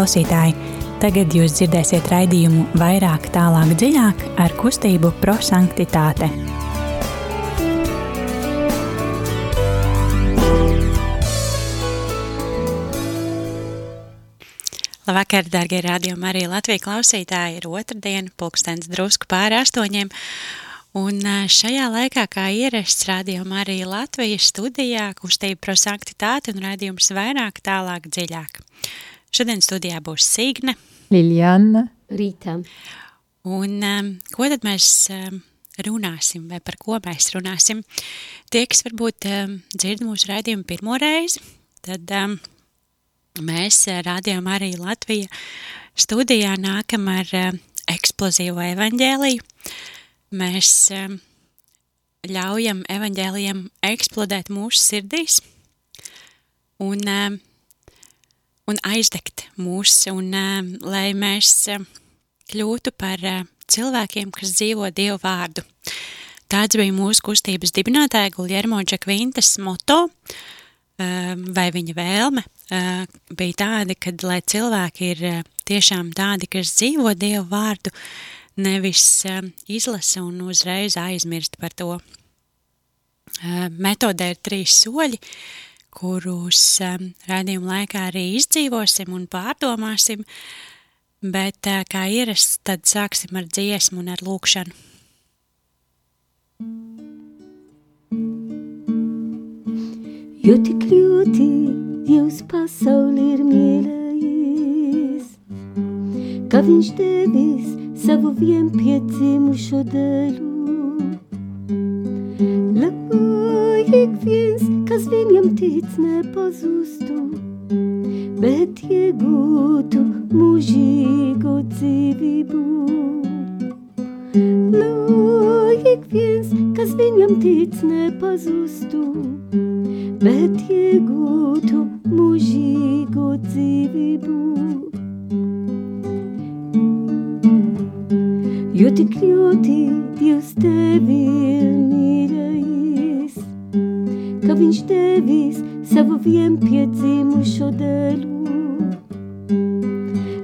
klausītāji! Tagad jūs dzirdēsiet raidījumu vairāk, tālāk, dziļāk ar kustību prosanktitāte. Labvakar, darbie rādījumi, arī Latvijas klausītāji. Ir otrdiena, pulkstenis drusku pāri astoņiem. Un šajā laikā, kā ierasts rādījumā arī Latvijas studijā, kustība prosanktitāte un rādījums vairāk, tālāk, dziļāk. Šodien studijā būs Signe, Liljana, Rīta. Un um, ko tad mēs um, runāsim, vai par ko mēs runāsim? Tie, kas varbūt um, dzird mūsu raidījumu pirmo reizi, tad um, mēs rādījām arī Latvija studijā nākam ar uh, eksplozīvo evaņģēliju. Mēs uh, ļaujam evaņģēlijam eksplodēt mūsu sirdīs un, uh, un aizdegt mūs, un uh, lai mēs uh, kļūtu par uh, cilvēkiem, kas dzīvo Dievu vārdu. Tāds bija mūsu kustības dibinātāja Guljermo Džekvintas moto, vai viņa vēlme, bija tāda, ka lai cilvēki ir tiešām tādi, kas dzīvo Dievu vārdu, nevis izlasa un uzreiz aizmirst par to. Metodē ir trīs soļi, kurus um, raidījuma laikā arī izdzīvosim un pārdomāsim, bet uh, kā ierasts, tad sāksim ar dziesmu un ar lūkšanu. Jo tik ļoti Dievs pasauli ir mīlējis, ka viņš devis savu vienpiedzimušo dēlu. Lai ik viens, kas viņam tic, nepazustu, bet iegūtu mūžīgu dzīvību. Lai ik viens, kas viņam tic, nepazustu, bet iegūtu mūžīgu dzīvību. Jo tik ļoti Dievs tevi ir mīlējis, ka viņš devis savu vienpiedzimušo dēlu.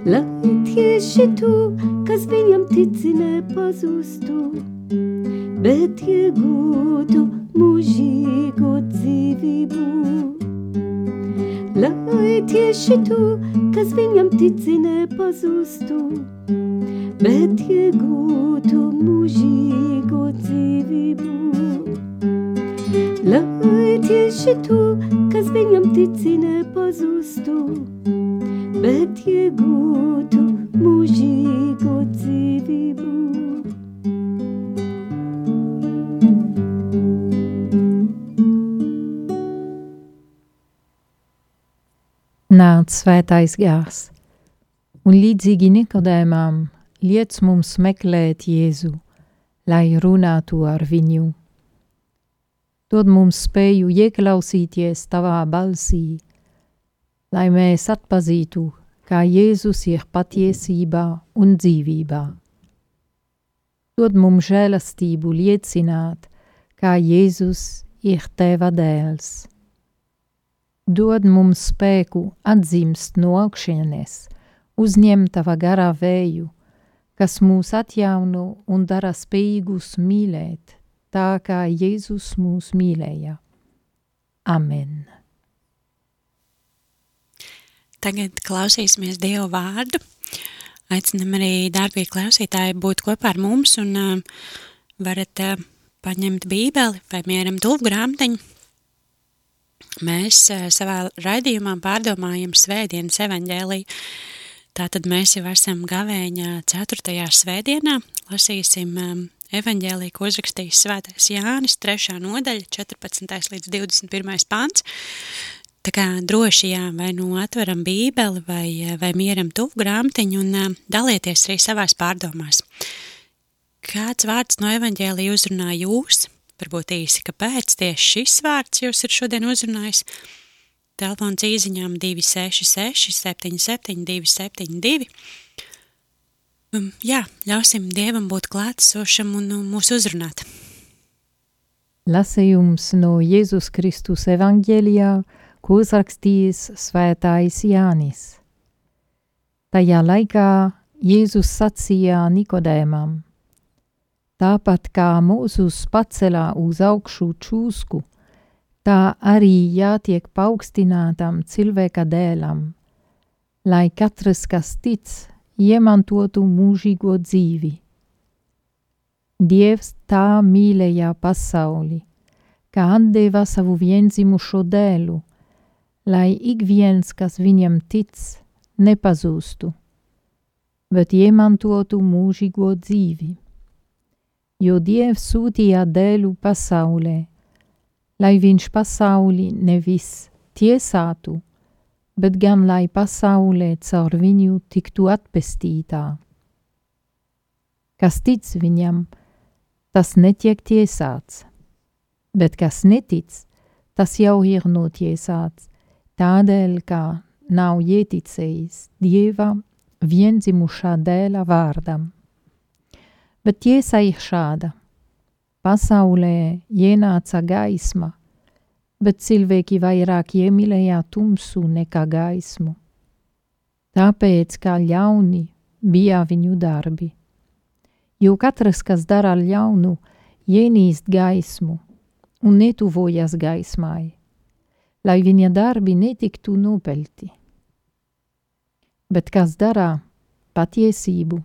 Lai tieši tu, kas viņam tici, nepazustu, bet iegūtu mūžīgu dzīvību. Lai tieši tu, kas viņam tici, nepazustu, bet iegūtu mūžīgu dzīvību. Lai tieši tu, kas viņam tici, nepazustu, bet iegūtu mūžīgu dzīvību. nāc svētais gārs, un līdzīgi Nikodēmām liec mums meklēt Jēzu, lai runātu ar viņu. Dod mums spēju ieklausīties tavā balsī, lai mēs atpazītu, kā Jēzus ir patiesībā un dzīvībā. Dod mums žēlastību liecināt, kā Jēzus ir teva dēls dod mums spēku atzimst no augšienes, uzņemt tava garā vēju, kas mūs atjauno un dara spējīgus mīlēt, tā kā Jēzus mūs mīlēja. Amen. Tagad klausīsimies Dievu vārdu. Aicinam arī darbie klausītāji būt kopā ar mums un uh, varat uh, paņemt bībeli vai mieram tuvu grāmatiņu mēs savā raidījumā pārdomājam svētdienas evaņģēliju. Tātad mēs jau esam gavēņa 4. svētdienā, lasīsim evaņģēliju, ko uzrakstījis svētais Jānis, 3. nodaļa, 14. līdz 21. pants. Tā kā droši jā, vai nu atveram bībeli vai, vai mieram tuvu grāmatiņu un dalieties arī savās pārdomās. Kāds vārds no evaņģēlija uzrunā jūs? varbūt īsi, kāpēc tieši šis vārds jūs ir šodien uzrunājis. Telefons īziņām 266 77 272. Um, jā, ļausim Dievam būt klātesošam un um, mūs uzrunāt. Lasījums no Jēzus Kristus evaņģēlijā, ko uzrakstījis svētājs Jānis. Tajā laikā Jēzus sacīja Nikodēmam, tāpat kā mūzus pacelā uz augšu čūsku, tā arī jātiek paaugstinātam cilvēka dēlam, lai katrs, kas tic, iemantotu mūžīgo dzīvi. Dievs tā mīlēja pasauli, ka atdeva savu vienzimušo dēlu, lai ik viens, kas viņam tic, nepazūstu bet iemantotu mūžīgo dzīvi. Jo Dievs sūtīja dēlu pasaulē, lai viņš pasauli nevis tiesātu, bet gan lai pasaulē caur viņu tiktu atpestītā. Kas tic viņam, tas netiek tiesāts, bet kas netic, tas jau ir notiesāts, tādēļ, ka nav ieticējis Dievam vienzimušā dēla vārdam. Bet tiesa ir šāda. Pasaulē ienāca gaisma, bet cilvēki vairāk iemīlēja tumsu nekā gaismu. Tāpēc, kā ļauni bija viņu darbi. Jo katrs, kas dara ļaunu, ienīst gaismu un netuvojas gaismai, lai viņa darbi netiktu nopelti bet kas dara patiesību,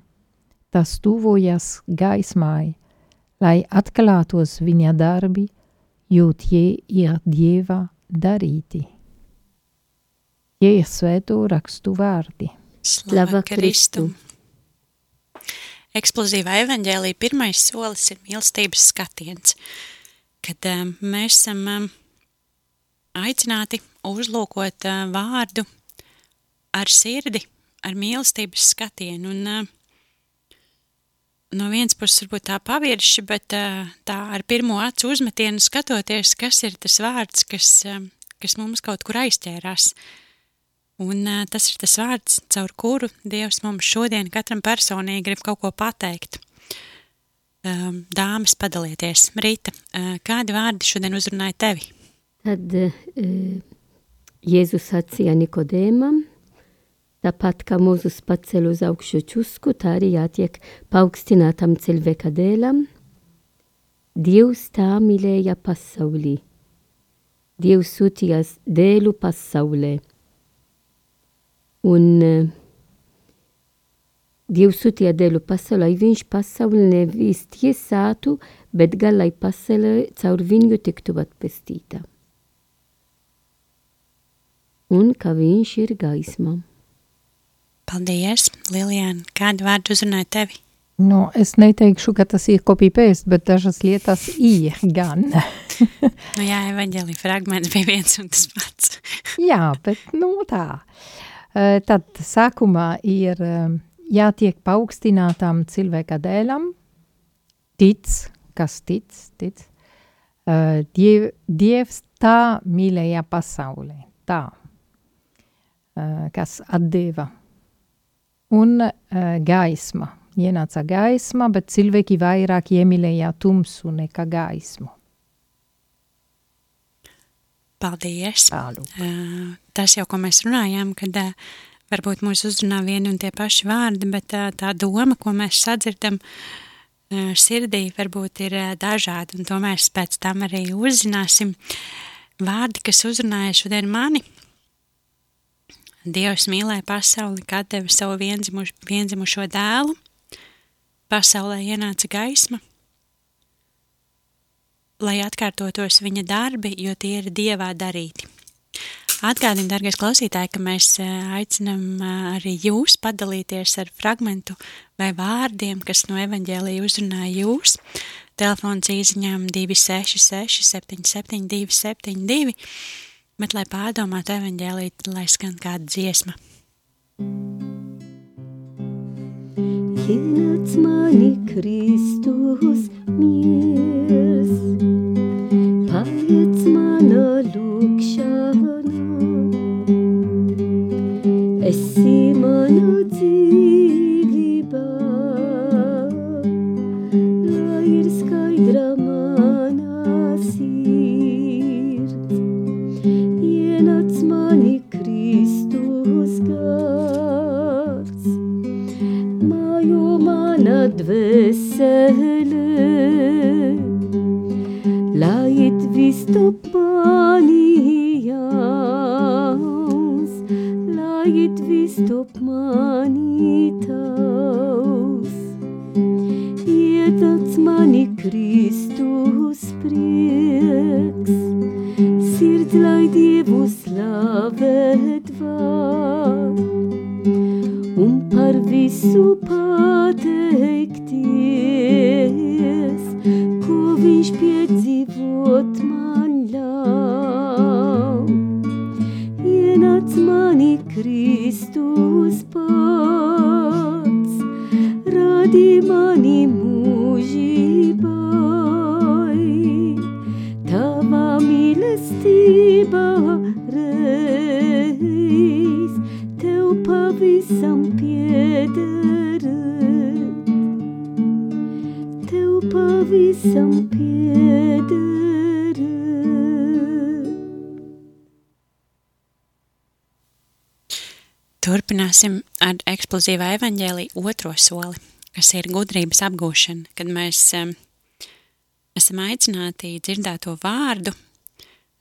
tas tuvojas gaismai, lai atklātos viņa darbi, jo tie ir Dieva darīti. Tie ir svēto rakstu vārdi. Slava Kristu! Eksplozīvā evaņģēlī pirmais solis ir mīlestības skatiens, kad um, mēs esam um, aicināti uzlūkot uh, vārdu ar sirdi, ar mīlestības skatienu. Un, uh, no vienas puses varbūt tā pavirši, bet tā ar pirmo acu uzmetienu skatoties, kas ir tas vārds, kas, kas mums kaut kur aizķērās. Un tas ir tas vārds, caur kuru Dievs mums šodien katram personīgi grib kaut ko pateikt. Dāmas, padalieties. Rīta, kādi vārdi šodien uzrunāja tevi? Tad Jēzus sacīja Nikodēmam, Tāpat kā mūzus pacel uz augšu čusku, tā arī jātiek paaugstinātam cilvēka dēlam. Dievs tā mīlēja pasaulī. Dievs sūtījās dēlu pasaulē. Un uh, Dievs sūtīja dēlu pasaulē, lai viņš pasauli nevis tiesātu, bet gan lai pasaulē caur viņu tiktu atpestīta. Un ka viņš ir gaismam. Paldies, Lilijāna. Kādu vārdu uzrunāja tevi? Nu, es neteikšu, ka tas ir kopija-pēst, bet dažas lietas ir gan. nu jā, evaņģēlī fragments bija viens un tas pats. jā, bet nu tā. Tad sākumā ir jātiek paaugstinātām cilvēka dēlam, tic, kas tic, tic. Diev, dievs tā mīlēja pasaulē, tā, kas atdeva un uh, gaisma. Ienāca gaisma, bet cilvēki vairāk iemīlēja tumsu nekā gaismu. Paldies! Tālūk. Uh, tas jau, ko mēs runājām, kad uh, varbūt mūs uzrunā vieni un tie paši vārdi, bet uh, tā doma, ko mēs sadzirdam uh, sirdī, varbūt ir uh, dažādi, un to mēs pēc tam arī uzzināsim. Vārdi, kas uzrunāja šodien mani, Dievs mīlēja pasauli, kad deva savu vienzimuš, vienzimušo dēlu. Pasaulē ienāca gaisma, lai atkārtotos viņa darbi, jo tie ir dievā darīti. Atgādini, dārgais klausītāji, ka mēs aicinam arī jūs padalīties ar fragmentu vai vārdiem, kas no evaņģēlīja uzrunāja jūs. Telefons īziņām 266 77 272 bet, lai pārdomātu evaņģēlīt, lai skan kāda dziesma. Ienāc mani Kristus miers, paliec mana lūkšana, esi mana dzīvība, slavēt var, un par visu pateikties, ar eksplozīvā evaņģēlī otro soli, kas ir gudrības apgūšana, kad mēs esam aicināti dzirdēto vārdu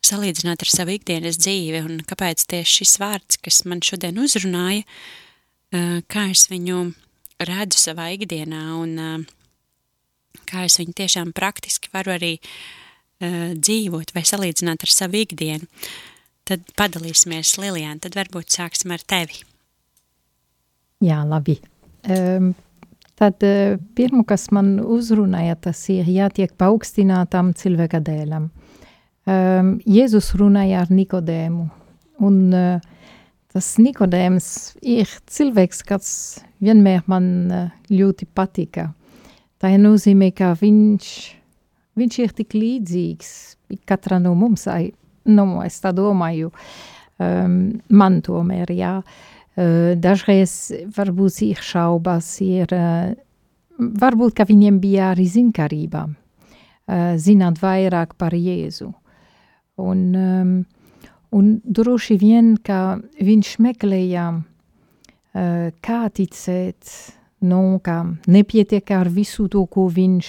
salīdzināt ar savu ikdienas dzīvi un kāpēc tieši šis vārds, kas man šodien uzrunāja, uh, kā es viņu redzu savā ikdienā un kā es viņu tiešām praktiski varu arī uh, dzīvot vai salīdzināt ar savu ikdienu. Tad padalīsimies, Lilijāna, tad varbūt sāksim ar tevi. Jā, labi. Um, tad uh, pirmo, kas man uzrunāja, tas ir jātiek paaugstinātam cilvēka dēlam. Um, Jēzus runāja ar Nikodēmu, un uh, tas Nikodēms ir cilvēks, kas vienmēr man uh, ļoti patika. Tā nozīmē, ka viņš, viņš ir tik līdzīgs katra no mums, ai, nu, es tā domāju, um, man tomēr, jā. Uh, dažreiz varbūt ir šaubas, ir, varbūt, ka viņiem bija arī zinkarība, uh, zināt vairāk par Jēzu. Un, un droši vien, ka viņš meklēja, uh, kā ticēt, nu, ka nepietiek ar visu to, ko viņš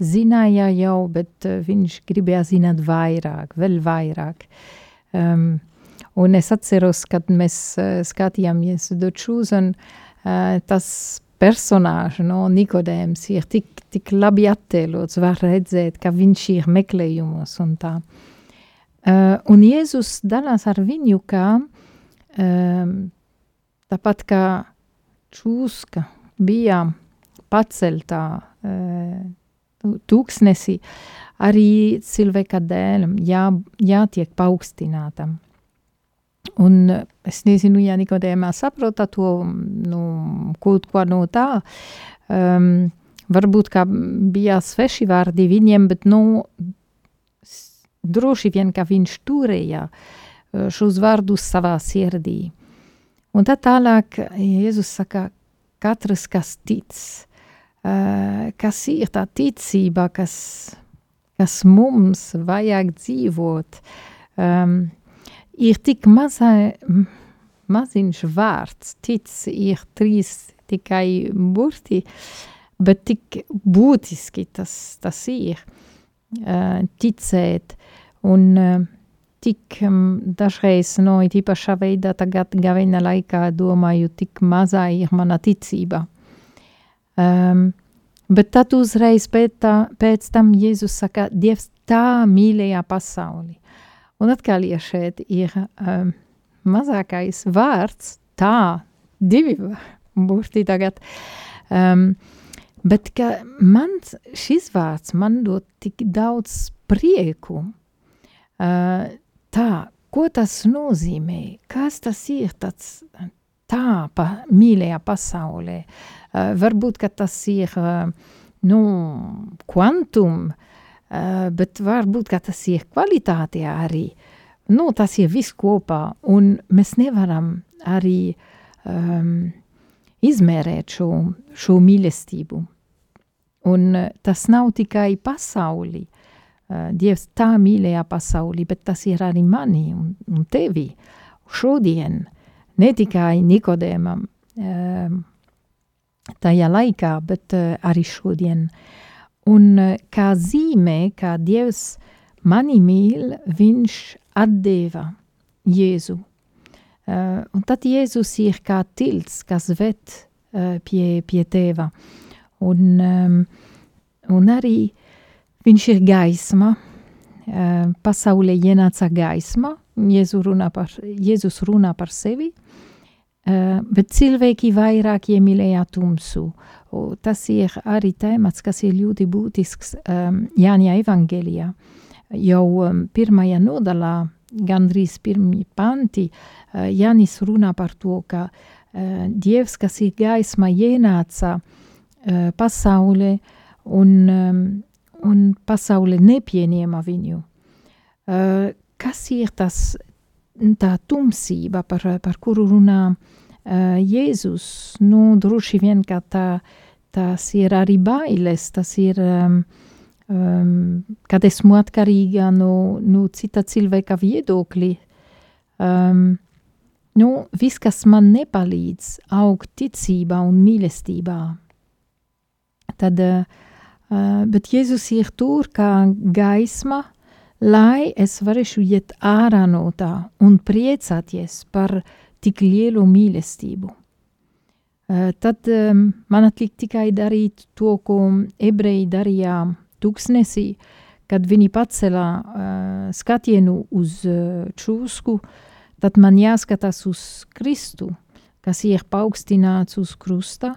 zināja jau, bet viņš gribēja zināt vairāk, vēl vairāk. Um, un es atceros, kad mēs uh, skatījāmies The Chosen, uh, tas personāžs, no Nikodēms, ir tik, tik labi attēlots, var redzēt, ka viņš ir meklējumos un tā. Uh, un Jēzus dalās ar viņu, kā um, tāpat kā čūska bija paceltā uh, tūkstnesī, arī cilvēka dēlam jā, jātiek paaugstinātam. Un es nezinu, ja Nikodēmā saprota to, nu, kaut ko no tā, um, varbūt, ka bija sveši vārdi viņiem, bet, nu, droši vien, ka viņš turēja uh, šos vārdus savā sirdī. Un tad tālāk Jēzus saka, katrs, kas tic, uh, kas ir tā ticība, kas, kas mums vajag dzīvot, um, ir tik mazai, maziņš vārds, tic ir trīs tikai burti, bet tik būtiski tas, tas ir uh, ticēt un uh, tik um, dažreiz, no it īpašā veidā tagad gavina laikā domāju, tik mazā ir mana ticība. Um, bet tad uzreiz pēc, tā, pēc tam Jēzus saka, Dievs tā mīlēja pasauli. Un atkal ja šeit ir um, mazākais vārds tā, divi burti tagad. Um, bet man šis vārds man dod tik daudz prieku, uh, tā, ko tas nozīmē, kas tas ir tāds tā pa mīļajā pasaulē. Uh, varbūt, tas ir, uh, nu, kvantum, uh, bet varbūt, tas ir kvalitāte arī. Nu, tas ir viss kopā, un mēs nevaram arī um, izmērēt šo, šo mīlestību. Un tas nav tikai pasauli, uh, Uh, Dievs tā mīlēja pasauli, bet tas ir arī mani un, un tevi. Šodien ne tikai Nikodēmam, um, tajā laikā, bet uh, arī šodien. Un uh, kā zīmē, kā Dievs mani mīl, viņš atdeva Jēzu. Uh, un tad Jēzus ir kā tilts, kas ved uh, pie, pie tēva. Un, um, un arī viņš ir gaisma, uh, pasaulē ienāca gaisma, Jēzu runā par, Jēzus runā par sevi, uh, bet cilvēki vairāk iemīlēja tumsu. Tas ir arī tēmats, kas ir ļoti būtisks um, Jāņa evangelijā. Jau um, pirmajā nodalā, gandrīz pirmie panti, uh, Jānis runā par to, ka uh, Dievs, kas ir gaisma, ienāca uh, pasaulē un, um, un pasaule nepieņēma viņu. Uh, kas ir tas, tā tumsība, par, par kuru runā uh, Jēzus? Nu, droši vien, ka tā, tas ir arī bailes, tas ir, um, um, kad esmu atkarīga no, no cita cilvēka viedokļi. Um, nu, viss, kas man nepalīdz augt ticībā un mīlestībā. Tad, uh, bet Jēzus ir tur kā gaisma, lai es varēšu iet ārā no tā un priecāties par tik lielu mīlestību. Uh, tad um, man atliek tikai darīt to, ko ebreji darīja tūkstnesī, kad viņi pacēlā uh, skatienu uz čūsku, tad man jāskatās uz Kristu, kas ir paaugstināts uz krusta,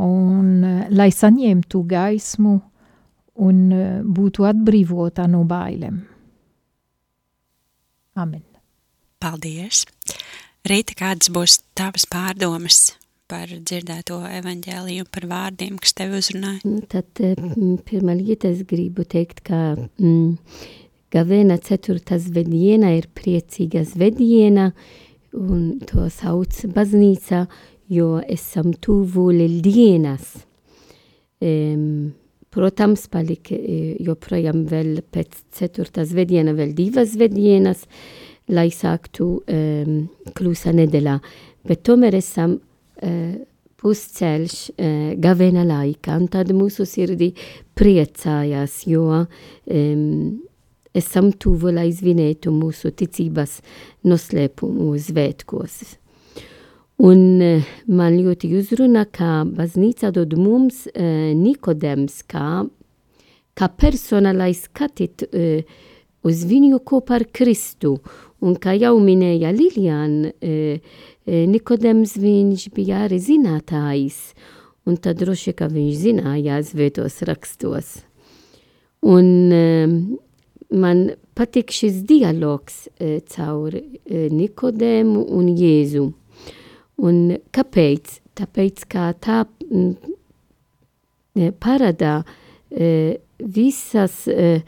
un lai saņemtu gaismu un būtu atbrīvota no bailēm. Amen. Paldies! Rīta, kādas būs tavas pārdomas par dzirdēto evaņģēliju, par vārdiem, kas tevi uzrunāja? Nu, tad mm, pirmā lieta es gribu teikt, ka mm, Gavena ceturtā zvediena ir priecīga zvediena, un to sauc baznīca, jo esam tuvu lieldienas. Um, protams, palika joprojām vēl pēc ceturtās zvediena vēl divas zvedienas, lai sāktu um, klusa nedēļā. Bet tomēr esam uh, pusceļš uh, gavena laikā, un tad mūsu sirdi priecājās, jo um, esam tuvu, lai svinētu mūsu ticības noslēpumu svētkos. Un uh, man ļoti uzrunā, ka baznīca dod mums uh, Nikodems, kā, kā persona, lai skatīt uh, uz viņu kopā ar Kristu. Un kā jau minēja Lilian, uh, Nikodems viņš bija arī zinātājs, un tad droši, ka viņš zināja svētos rakstos. Un um, man patīk šis dialogs uh, caur uh, Nikodēmu un Jēzu. Un kāpēc? Tāpēc, kā tā mm, parādā uh, visas, uh,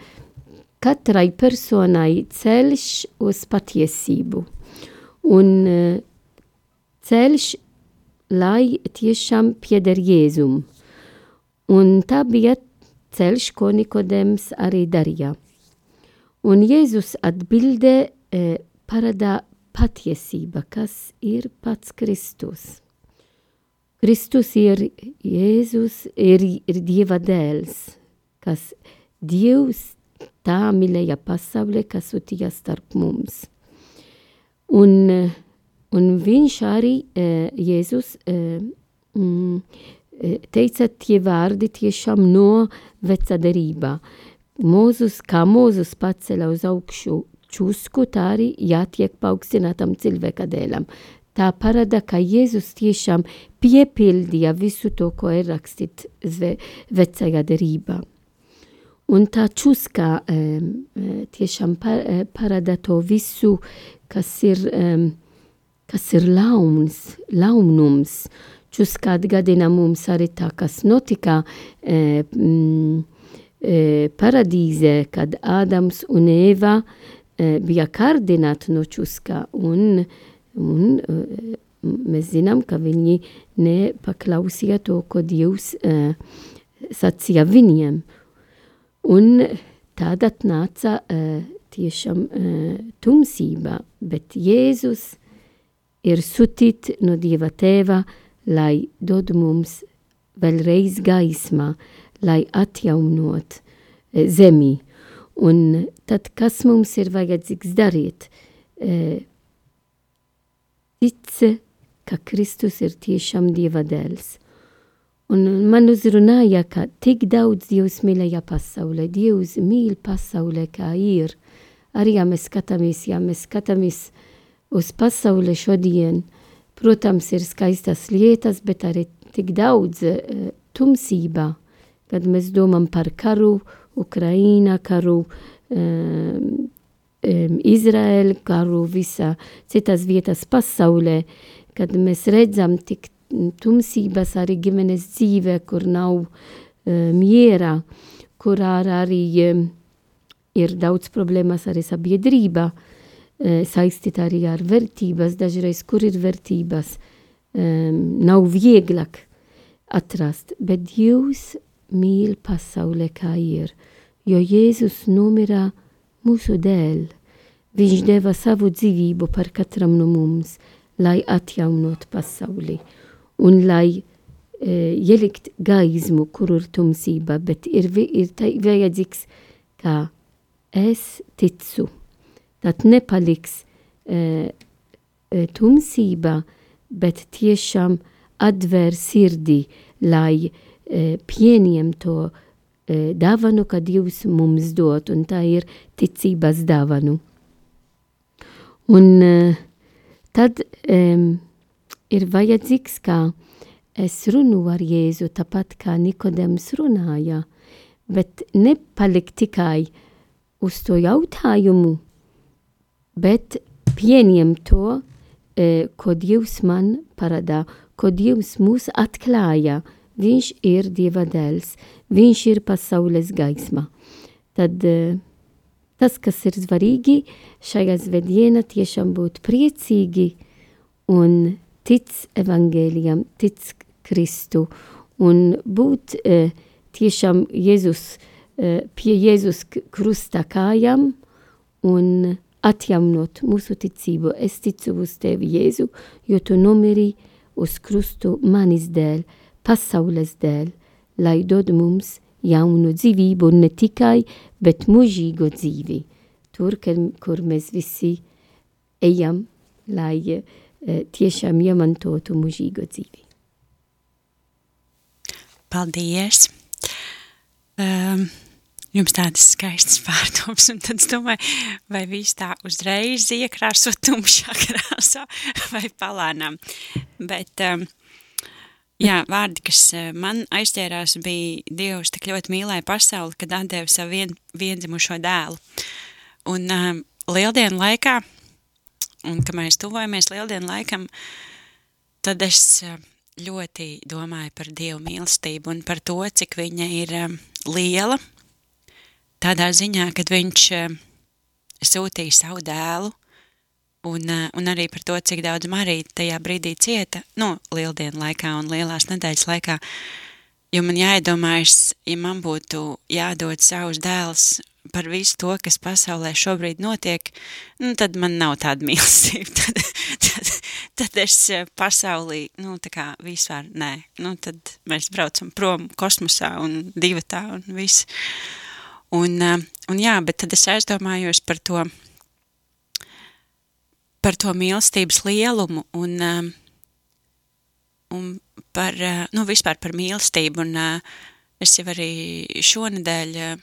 katrai personai ceļš uz patiesību. Un uh, ceļš, lai tiešām pieder Jēzum. Un tā bija ceļš, ko Nikodems arī darīja. Un Jēzus atbildē e, parādā patiesība, kas ir pats Kristus. Kristus ir Jēzus, ir, ir Dieva dēls, kas Dievs tā mīlēja pasaulē, kas sūtīja starp mums. Un Un viņš arī, Jēzus, mm, teica tie vārdi tiešām no veca derībā. Mūzus, kā mūzus pacēla uz augšu čusku, tā arī jātiek paaugstinātam cilvēka dēlam. Tā parāda, ka Jēzus tiešām piepildīja visu to, ko ir rakstīts vecajā derībā. Un tā čuska um, tiešām parāda to visu, kas ir um, kas ir launs, launums. Čuska atgādina mums arī tā, kas notika e, mm, e, paradīzē, kad Ādams un Eva e, bija kārdināti no čuska, un, un e, mēs zinām, ka viņi nepaklausīja to, ko Dievs e, sacīja viņiem. Un tad atnāca e, tiešām e, tumsība, bet Jēzus ir sutīt no Dieva tēva, lai dod mums vēlreiz gaismā, lai atjaunot e, zemi. Un tad, kas mums ir vajadzīgs darīt? E, tic, ka Kristus ir tiešām Dieva dēls. Un man uzrunāja, ka tik daudz Dievs mīlēja pasaulē, Dievs mīl pasaulē, kā ir. Arī, ja mēs skatāmies, ja mēs skatāmies uz pasauli šodien, protams, ir skaistas lietas, bet arī tik daudz uh, tumsībā, kad mēs domām par karu, Ukraina karu, um, um, Izraēlu karu, visā citas vietas pasaulē, kad mēs redzam tik tumsības arī ģimenes dzīve, kur nav uh, miera, kur arī um, ir daudz problēmas arī sabiedrībā, uh, saistīta arī ar vērtības, dažreiz kur ir vērtības, um, nav vieglāk atrast, bet Dievs mīl pasaulē kā ir, jo Jēzus nomira mūsu dēļ. Viņš deva savu dzīvību par katram no mums, lai atjaunot pasauli un lai e, ielikt gaismu, kur ir tumsība, bet ir, ir vajadzīgs, kā es ticu. Tad nepaliks e, e, tumsība, bet tiešām atver sirdī, lai e, pieņemtu e, dāvanu, kad Dievs mums dod, un tā ir ticības dāvanu. Un e, tad e, ir vajadzīgs, kā es runu ar Jēzu, tāpat kā Nikodems runāja, bet nepalikt tikai uz to jautājumu, bet pieņem to, e, ko Dievs man parādā, ko Dievs mūs atklāja. Viņš ir Dieva dēls, viņš ir pasaules gaisma. Tad e, tas, kas ir svarīgi šajā svētdienā, tiešām būt priecīgi un tic evangēlijam, tic Kristu un būt e, tiešām Jēzus, e, pie Jēzus krusta kājām un atjaunot mūsu ticību. Es ticu uz tevi, Jēzu, jo tu nomiri uz krustu manis dēļ, pasaules dēļ, lai dod mums jaunu dzīvību, ne tikai, bet mūžīgo dzīvi. Tur, kur mēs visi ejam, lai Eh, tiešām iemantotu mūžīgo dzīvi. Paldies! Um, jums tādas skaistas pārdomas, un tad es domāju, vai viss tā uzreiz iekrāsot tumšā krāsā vai palēnām. Bet, um, jā, vārdi, kas eh, man aizķērās, bija Dievs tik ļoti mīlēja pasauli, kad atdeva savu vien, viendzimušo dēlu. Un um, lieldienu laikā Un, kad mēs tuvojamies lieldienu laikam, tad es eh, ļoti domāju par Dievu mīlestību un par to, cik viņa ir eh, liela. Tādā ziņā, kad viņš eh, sūtīja savu dēlu, un, un arī par to, cik daudz Marija tajā brīdī cieta, nu, lieldienu laikā un lielās nedēļas laikā, jo man jāiedomājas, ja man būtu jādod savus dēls par visu to, kas pasaulē šobrīd notiek, nu, tad man nav tāda mīlestība. tad, tad, tad es eh, pasaulī, nu, tā kā vispār nē. Nu, tad mēs braucam prom kosmosā un divatā un viss. Un, eh, un jā, bet tad es aizdomājos par to, par to mīlestības lielumu un, eh, un par, nu, vispār par mīlestību. Un es jau arī šonadēļ Eh,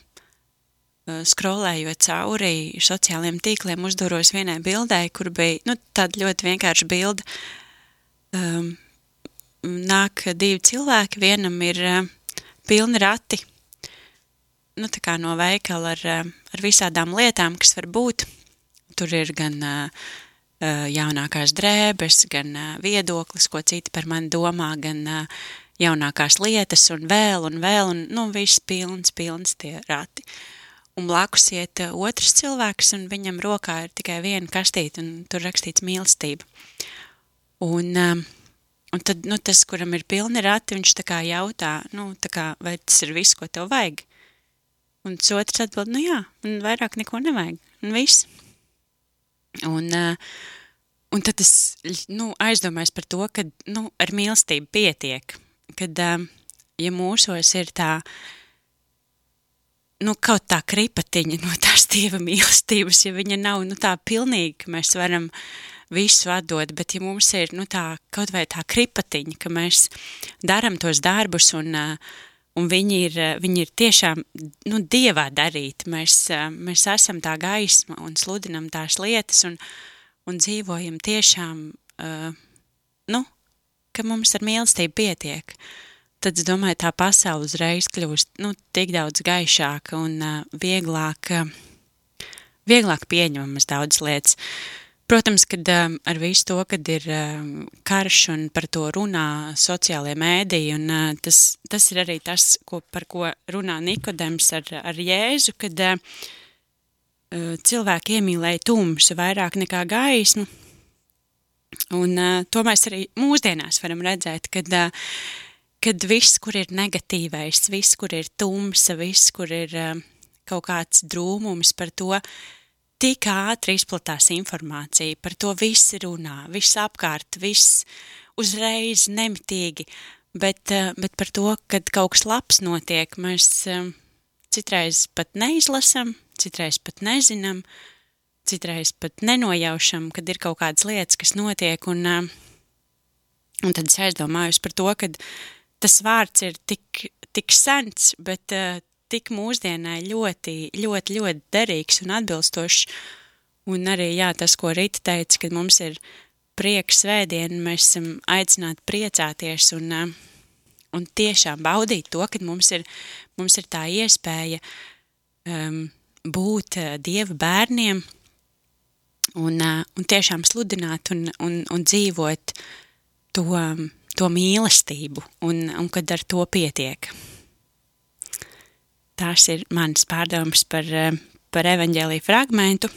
skrolējot cauri sociālajiem tīkliem, uzduros vienai bildē, kur bija nu, tāda ļoti vienkārša bilde. Um, nāk divi cilvēki, vienam ir uh, pilni rati, nu, no veikala ar, uh, ar visādām lietām, kas var būt. Tur ir gan uh, jaunākās drēbes, gan uh, viedoklis, ko citi par mani domā, gan uh, jaunākās lietas un vēl un vēl, un, nu, viss pilns, pilns tie rati. Uh, un blakus iet eh, otrs cilvēks, un viņam rokā ir tikai viena kastīte, un tur rakstīts mīlestība. Un, um, un tad, nu, tas, kuram ir pilni rati, viņš tā kā jautā, nu, tā kā, vai tas ir viss, ko tev vajag? Un tas otrs atbild, nu jā, un vairāk neko nevajag, un viss. Un, uh, un tad es, nu, aizdomājos par to, ka, nu, ar mīlestību pietiek, kad, uh, ja mūsos ir tā, nu, kaut tā kripatiņa no tās dieva mīlestības, ja viņa nav, nu, tā pilnīgi, ka mēs varam visu atdot, bet ja mums ir, nu, tā kaut vai tā kripatiņa, ka mēs daram tos darbus un, un viņi ir, viņi ir tiešām, nu, dievā darīti, mēs, mēs esam tā gaisma un sludinam tās lietas un, un dzīvojam tiešām, uh, nu, ka mums ar mīlestību pietiek. Tad es domāju, tā pasaule uzreiz kļūst nu, tik daudz gaišāka un uh, vieglāk, uh, vieglāk pieņemamas daudzas lietas. Protams, kad um, ar visu to, kad ir um, karš un par to runā sociālajie mēdīji, un uh, tas, tas ir arī tas, ko, par ko runā Nikodems ar, ar Jēzu, kad uh, cilvēki iemīlēja tumsu vairāk nekā gaismu, Un uh, to mēs arī mūsdienās varam redzēt, kad, uh, kad viss, kur ir negatīvais, viss, kur ir tumsa, viss, kur ir uh, kaut kāds drūmums par to, tik ātri izplatās informācija, par to viss runā, viss apkārt, viss uzreiz nemitīgi, bet, uh, bet par to, kad kaut kas labs notiek, mēs uh, citreiz pat neizlasam, citreiz pat nezinām, uh, citreiz pat nenojaušam, kad ir kaut kādas lietas, kas notiek, un, un tad es aizdomājos par to, ka tas vārds ir tik, tik sens, bet uh, tik mūsdienai ļoti, ļoti, ļoti derīgs un atbilstošs. Un arī jā, tas, ko Rita teica, kad mums ir prieks svētdiena, mēs esam aicināti priecāties un, uh, un tiešām baudīt to, ka mums ir, mums ir tā iespēja um, būt uh, Dieva bērniem, un, un tiešām sludināt un, un, un dzīvot to, to mīlestību, un, un kad ar to pietiek. Tās ir manas pārdomas par, par evaņģēlīju fragmentu.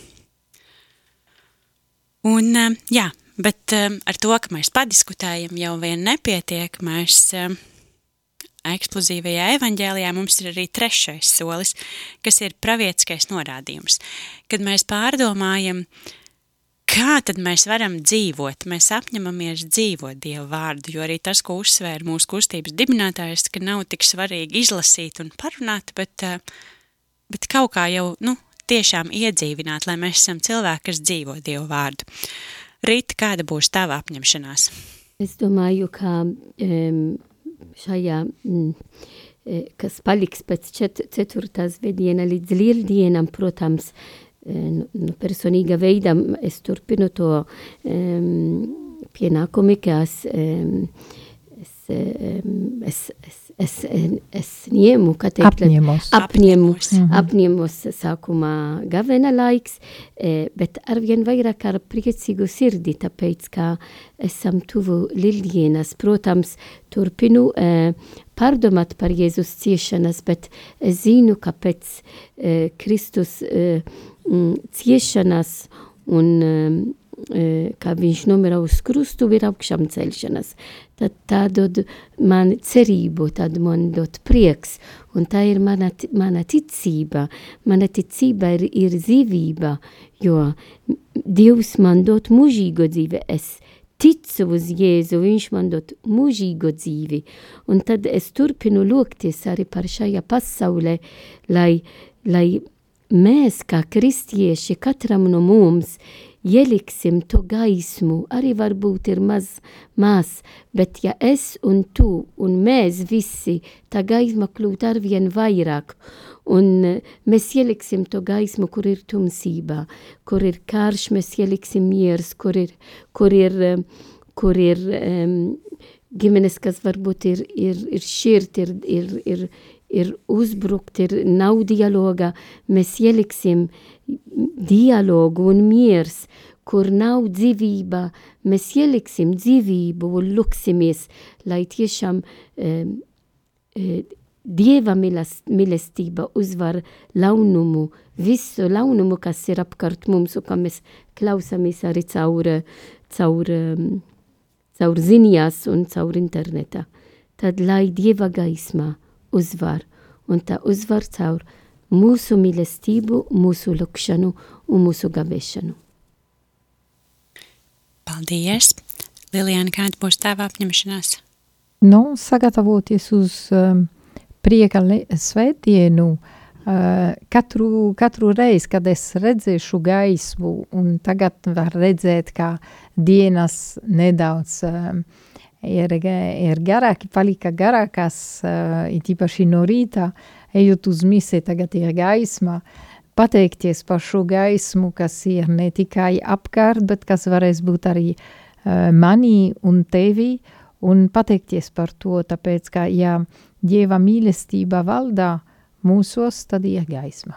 Un, jā, bet ar to, ka mēs padiskutējam, jau vien nepietiek. Mēs eksplozīvajā evaņģēlijā mums ir arī trešais solis, kas ir pravietiskais norādījums. Kad mēs pārdomājam, uh, kā tad mēs varam dzīvot? Mēs apņemamies dzīvot Dievu vārdu, jo arī tas, ko uzsvēra mūsu kustības dibinātājs, ka nav tik svarīgi izlasīt un parunāt, bet, eh, bet kaut kā jau, nu, tiešām iedzīvināt, lai mēs esam cilvēki, kas dzīvo Dievu vārdu. Rīta, kāda būs tava apņemšanās? Es domāju, ka um, šajā, mm, e, kas paliks pēc ceturtās vediena līdz lieldienam, protams, nu, nu, personīga veidā es turpinu to um, pienākumi, kas um, es, um, es, es, es, es ņēmu, kā teikt, apņemos. apņemos, mm -hmm. apņemos sākumā gavena laiks, e, bet arvien vairāk ar priecīgu sirdi, tāpēc, ka esam tuvu liļdienas, protams, turpinu e, pārdomāt par Jēzus ciešanas, bet es zinu, ka pēc e, Kristus e, mm, ciešanas un mm, kā viņš nomira uz krustu, ir augšām celšanas. Tad tā dod man cerību, tad man dod prieks, un tā ir mana, mana ticība. Mana ticība ir, ir dzīvība, jo Dievs man dod mūžīgo dzīvi. Es ticu uz Jēzu, viņš man dod mūžīgo dzīvi. Un tad es turpinu lūgties arī par šajā pasaulē, lai, lai mēs, kā kristieši, katram no mums ieliksim to gaismu, arī varbūt ir maz, maz, bet ja es un tu un mēs visi, tā gaisma kļūt arvien vairāk, un mēs ieliksim to gaismu, kur ir tumsība, kur ir karš, mēs ieliksim miers, kur ir, kur ir, kur ir um, ģimenes, kas varbūt ir, ir, ir šķirt, ir, ir, ir, ir uzbrukt, ir nav dialoga, mēs ieliksim dialogu un miers, kur nav dzīvība, mēs ieliksim dzīvību un luksimies, lai tiešām e, e, Dieva mīlestība uzvar launumu, visu launumu, kas ir apkārt mums, un kā mēs klausāmies arī caur, caur, caur ziņās un caur internetā. Tad lai Dieva gaismā uzvar, un tā uzvar caur mūsu mīlestību, mūsu lūkšanu un mūsu gabēšanu. Paldies! Lilijāna, kāda būs tava apņemšanās? nu, sagatavoties uz um, prieka svētdienu, uh, katru, katru reizi, kad es redzēšu gaismu, un tagad var redzēt, kā dienas nedaudz um, ir, ir garāki, palika garākas, uh, it īpaši no rīta, ejot uz misi, tagad ir gaisma, pateikties par šo gaismu, kas ir ne tikai apkārt, bet kas varēs būt arī uh, manī un tevi, un pateikties par to, tāpēc, ka, ja Dieva mīlestība valdā mūsos, tad ir gaisma.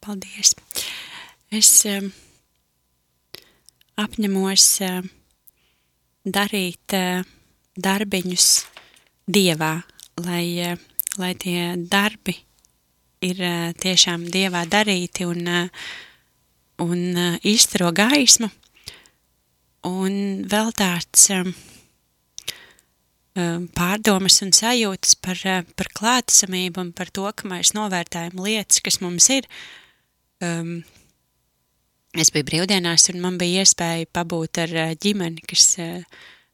Paldies! Es um, apņemos uh, darīt uh, darbiņus Dievā, lai, uh, lai tie darbi ir uh, tiešām Dievā darīti un, un izstaro gaismu. Un vēl tāds... Pārdomas un sajūtas par, par klātesamību un par to, ka mēs novērtējam lietas, kas mums ir. Um, es biju brīvdienās un man bija iespēja pabūt ar uh, ģimeni, kas uh,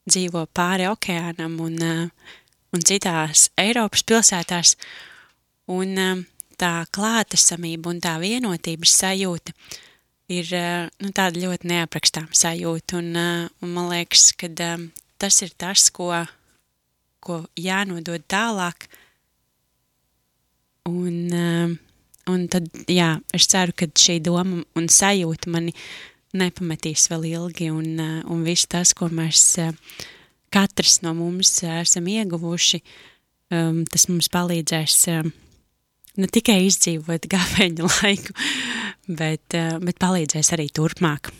dzīvo pāri okeānam un, uh, un citās Eiropas pilsētās. Un uh, tā klātesamība un tā vienotības sajūta ir uh, nu, tāda ļoti neaprakstāma sajūta. Un, uh, un man liekas, ka tas ir tas, ko ko jānodod tālāk. Un, um, un tad, jā, es ceru, ka šī doma un sajūta mani nepametīs vēl ilgi, un, uh, un viss tas, ko mēs uh, katrs no mums uh, esam ieguvuši, um, tas mums palīdzēs um, ne tikai izdzīvot gāveņu laiku, bet, bet palīdzēs arī turpmāk.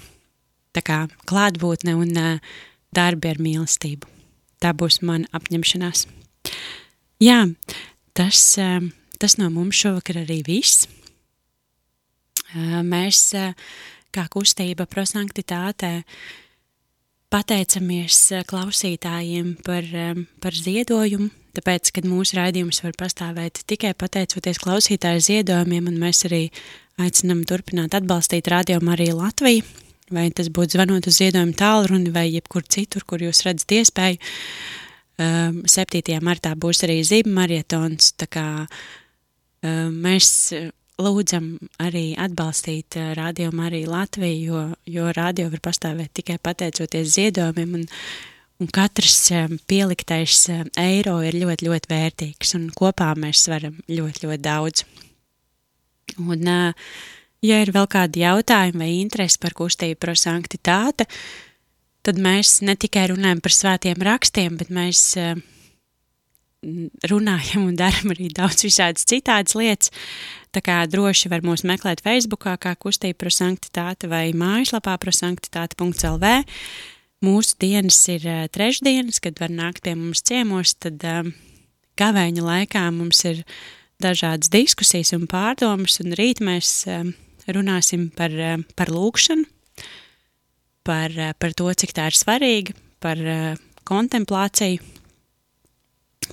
Tā kā klātbūtne un darbi ar mīlestību tā būs mana apņemšanās. Jā, tas, eh, tas no mums šovakar arī viss. Eh, mēs, eh, kā kustība prosanktitātē, pateicamies klausītājiem par, par ziedojumu, tāpēc, kad mūsu raidījums var pastāvēt tikai pateicoties klausītāju ziedojumiem, un mēs arī aicinam turpināt atbalstīt Radio Mariju Latviju, vai tas būtu zvanot uz ziedojumu tālruni vai jebkur citur, kur jūs redzat iespēju. Um, 7. martā būs arī zīme marietons, tā kā um, mēs lūdzam arī atbalstīt radio Mariju Latviju, jo, jo radio var pastāvēt tikai pateicoties ziedojumiem, un, un katrs pieliktais eiro ir ļoti, ļoti vērtīgs, un kopā mēs varam ļoti, ļoti daudz. Un, Ja ir vēl kādi jautājumi vai interesi par kustību prosanktitāte, tad mēs ne tikai runājam par svētiem rakstiem, bet mēs runājam un darām arī daudz visādas citādas lietas. Tā kā droši var mūs meklēt Facebookā kā kustība prosanktitāte vai mājaslapā prosanktitāte.lv. Mūsu dienas ir uh, trešdienas, kad var nākt pie mums ciemos, tad uh, gavēņa laikā mums ir dažādas diskusijas un pārdomas, un rīt mēs uh, runāsim par, eh, par lūkšanu, par, eh, par to, cik tā ir svarīga, par eh, kontemplāciju,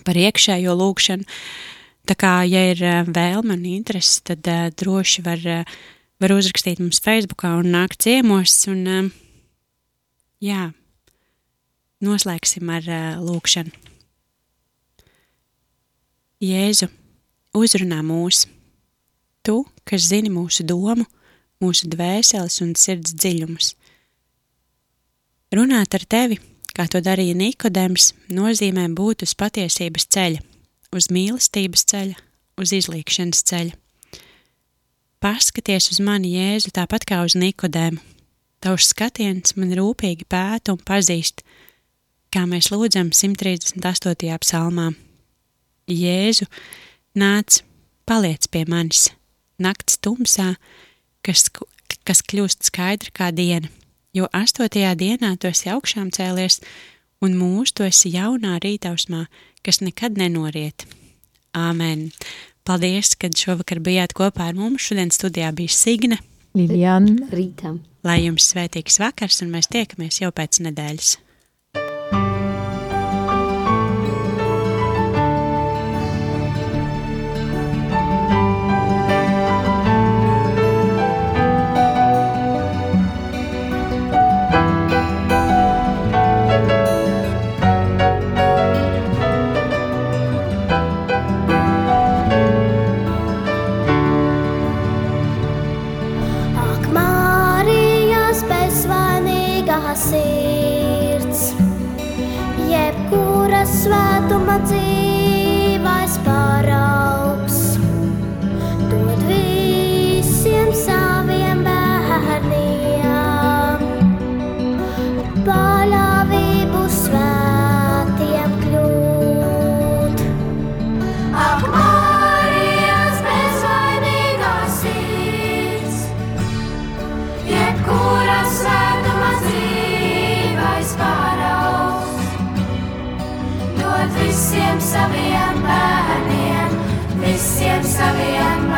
par iekšējo lūkšanu. Tā kā, ja ir vēlme un interesi, tad droši var, var uzrakstīt mums Facebookā un nākt ciemos, un jā, noslēgsim ar lūkšanu. Jēzu, uzrunā mūsu! Tu, kas zini mūsu domu, mūsu dvēseles un sirds dziļumus. Runāt ar tevi, kā to darīja Nikodems, nozīmē būt uz patiesības ceļa, uz mīlestības ceļa, uz izlīkšanas ceļa. Paskaties uz mani, Jēzu, tāpat kā uz Nikodēmu. Tavs skatiens man rūpīgi pēta un pazīst, kā mēs lūdzam 138. psalmā. Jēzu, nāc, paliec pie manis! nakts tumsā, kas, kas kļūst skaidra kā diena, jo astotajā dienā tu esi augšām cēlies, un mūžu tu esi jaunā rītausmā, kas nekad nenoriet. Āmen! Paldies, kad šovakar bijāt kopā ar mums. Šodien studijā bija Signe. Liljana. Rītam. Lai jums svētīgs vakars, un mēs tiekamies jau pēc nedēļas. visiem saviem bērniem, visiem saviem bērniem.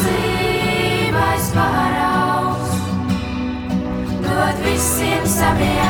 Dzīvais paraugs dod visiem sabiedriem.